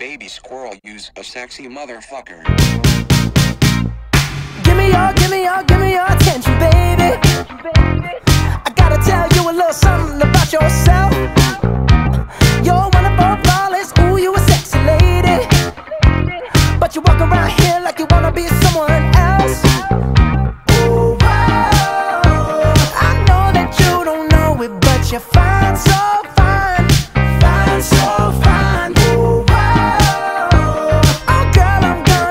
baby squirrel use a sexy motherfucker. Give me your, give me your, give me your attention, baby. I gotta tell you a little something about yourself.